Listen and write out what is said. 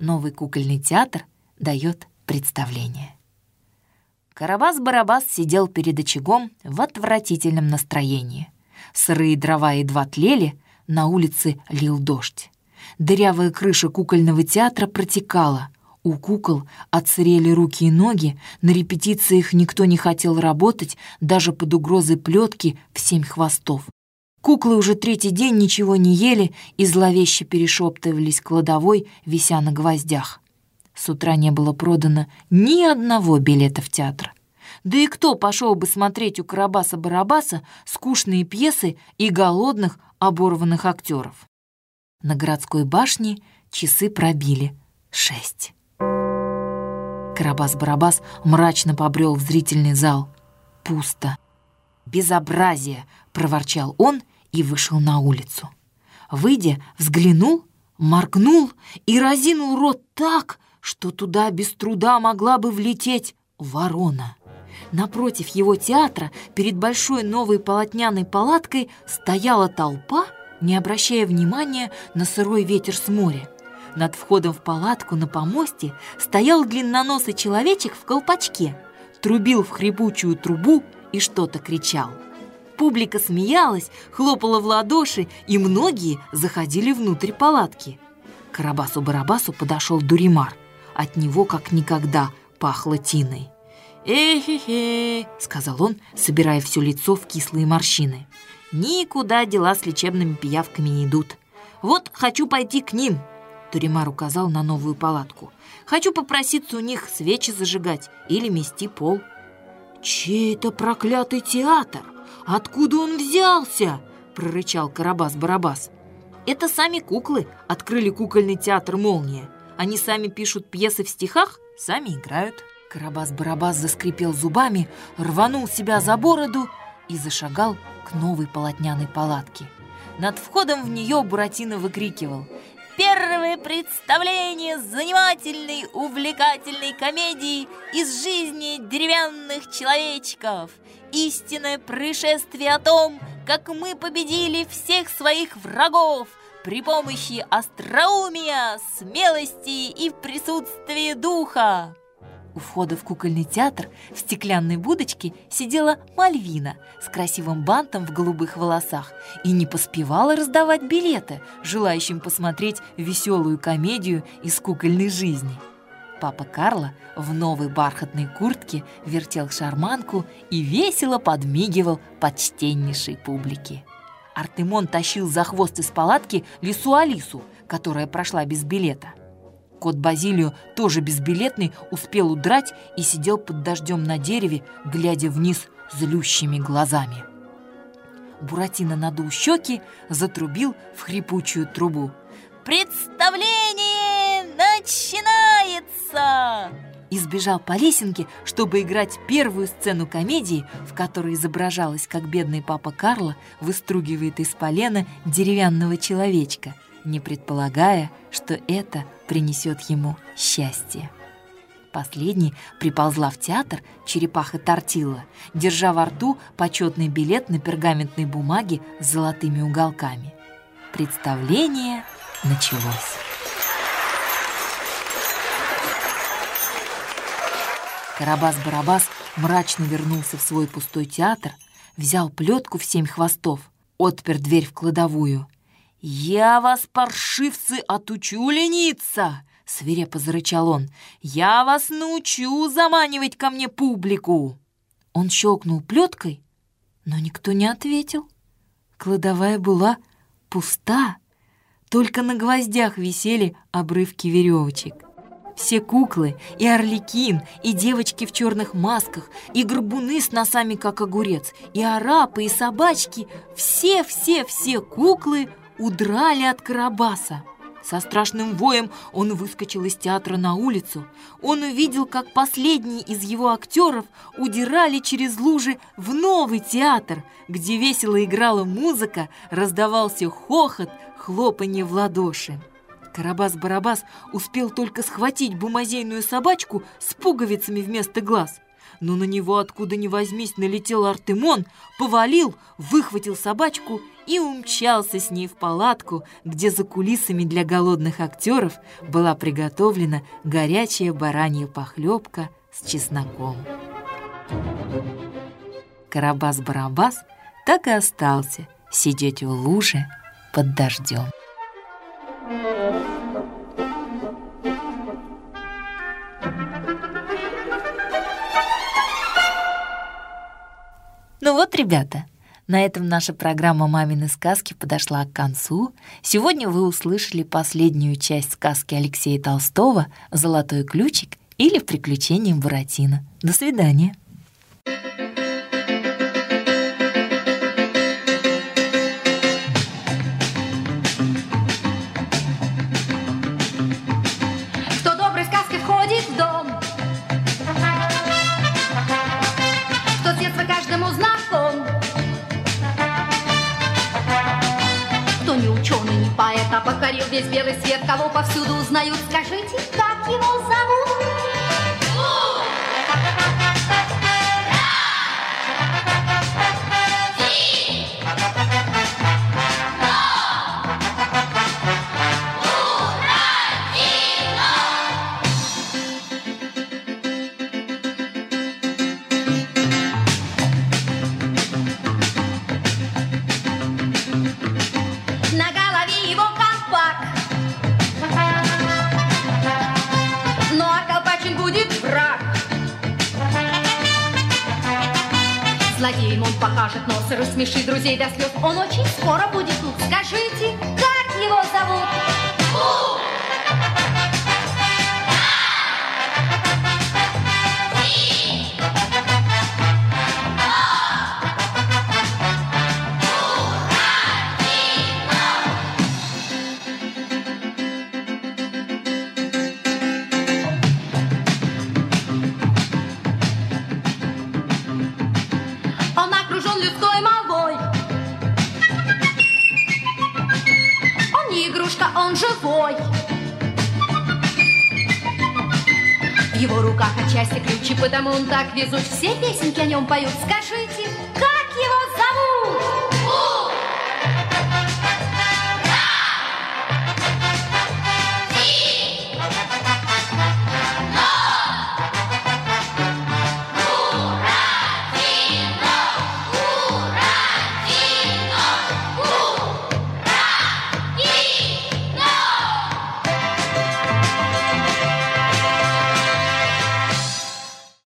Новый кукольный театр дает представление. Карабас-Барабас сидел перед очагом в отвратительном настроении. Сырые дрова едва тлели, на улице лил дождь. Дырявая крыша кукольного театра протекала. У кукол отсырели руки и ноги, на репетициях никто не хотел работать, даже под угрозой плетки в семь хвостов. Куклы уже третий день ничего не ели и зловеще перешептывались кладовой, вися на гвоздях. С утра не было продано ни одного билета в театр. Да и кто пошел бы смотреть у Карабаса-Барабаса скучные пьесы и голодных, оборванных актеров? На городской башне часы пробили шесть. Карабас-Барабас мрачно побрел в зрительный зал. Пусто. «Безобразие!» — проворчал он и вышел на улицу. Выйдя, взглянул, моргнул и разинул рот так, что туда без труда могла бы влететь ворона. Напротив его театра, перед большой новой полотняной палаткой, стояла толпа, не обращая внимания на сырой ветер с моря. Над входом в палатку на помосте стоял длинноносый человечек в колпачке, трубил в хрипучую трубу и что-то кричал. Публика смеялась, хлопала в ладоши, и многие заходили внутрь палатки. Карабасу-Барабасу подошел Дуримар. От него, как никогда, пахло тиной. «Эхе-хе», — сказал он, собирая все лицо в кислые морщины. «Никуда дела с лечебными пиявками не идут. Вот хочу пойти к ним», — Туримар указал на новую палатку. «Хочу попроситься у них свечи зажигать или мести пол». «Чей это проклятый театр? Откуда он взялся?» — прорычал Карабас-Барабас. «Это сами куклы открыли кукольный театр «Молния». Они сами пишут пьесы в стихах, сами играют». Карабас-Барабас заскрипел зубами, рванул себя за бороду и зашагал к новой полотняной палатке. Над входом в нее Буратино выкрикивал Первое представление занимательной, увлекательной комедии из жизни деревянных человечков. Истинное происшествие о том, как мы победили всех своих врагов при помощи остроумия, смелости и в присутствии духа. У входа в кукольный театр в стеклянной будочке сидела Мальвина с красивым бантом в голубых волосах и не поспевала раздавать билеты, желающим посмотреть веселую комедию из кукольной жизни. Папа Карло в новой бархатной куртке вертел шарманку и весело подмигивал почтеннейшей публике. Артемон тащил за хвост из палатки лису Алису, которая прошла без билета. Кот Базилио, тоже безбилетный, успел удрать и сидел под дождем на дереве, глядя вниз злющими глазами. Буратино надул щеки, затрубил в хрипучую трубу. «Представление начинается!» Избежал по лесенке, чтобы играть первую сцену комедии, в которой изображалось, как бедный папа Карло выстругивает из полена деревянного человечка, не предполагая, что это – принесет ему счастье. Последней приползла в театр черепаха Тортила, держа во рту почетный билет на пергаментной бумаге с золотыми уголками. Представление началось. Карабас-Барабас мрачно вернулся в свой пустой театр, взял плетку в семь хвостов, отпер дверь в кладовую — «Я вас, паршивцы, отучу лениться!» — свирепо зарычал он. «Я вас научу заманивать ко мне публику!» Он щелкнул плеткой, но никто не ответил. Кладовая была пуста, только на гвоздях висели обрывки веревочек. Все куклы, и орликин, и девочки в черных масках, и горбуны с носами, как огурец, и арапы, и собачки, все-все-все куклы удрали от Карабаса. Со страшным воем он выскочил из театра на улицу. Он увидел, как последние из его актеров удирали через лужи в новый театр, где весело играла музыка, раздавался хохот, хлопанье в ладоши. Карабас-Барабас успел только схватить бумазейную собачку с пуговицами вместо глаз. Но на него откуда ни возьмись налетел Артемон, повалил, выхватил собачку и умчался с ней в палатку, где за кулисами для голодных актеров была приготовлена горячая баранья похлебка с чесноком. Карабас-барабас так и остался сидеть в луже под дождем. Ну вот, ребята, на этом наша программа «Мамины сказки» подошла к концу. Сегодня вы услышали последнюю часть сказки Алексея Толстого «Золотой ключик» или «Приключения Буратино». До свидания. Кто ученый, не поэт, а покорил весь белый свет, Кого повсюду узнают, скажите, как его зовут? Злодеем он покажет нос и рассмешит друзей до слез. Он очень скоро будет тут. Скажите, как его зовут? он живой. В его руках отчасти ключи, потому он так везут. Все песенки о нем поют. Скажите, как его зовут?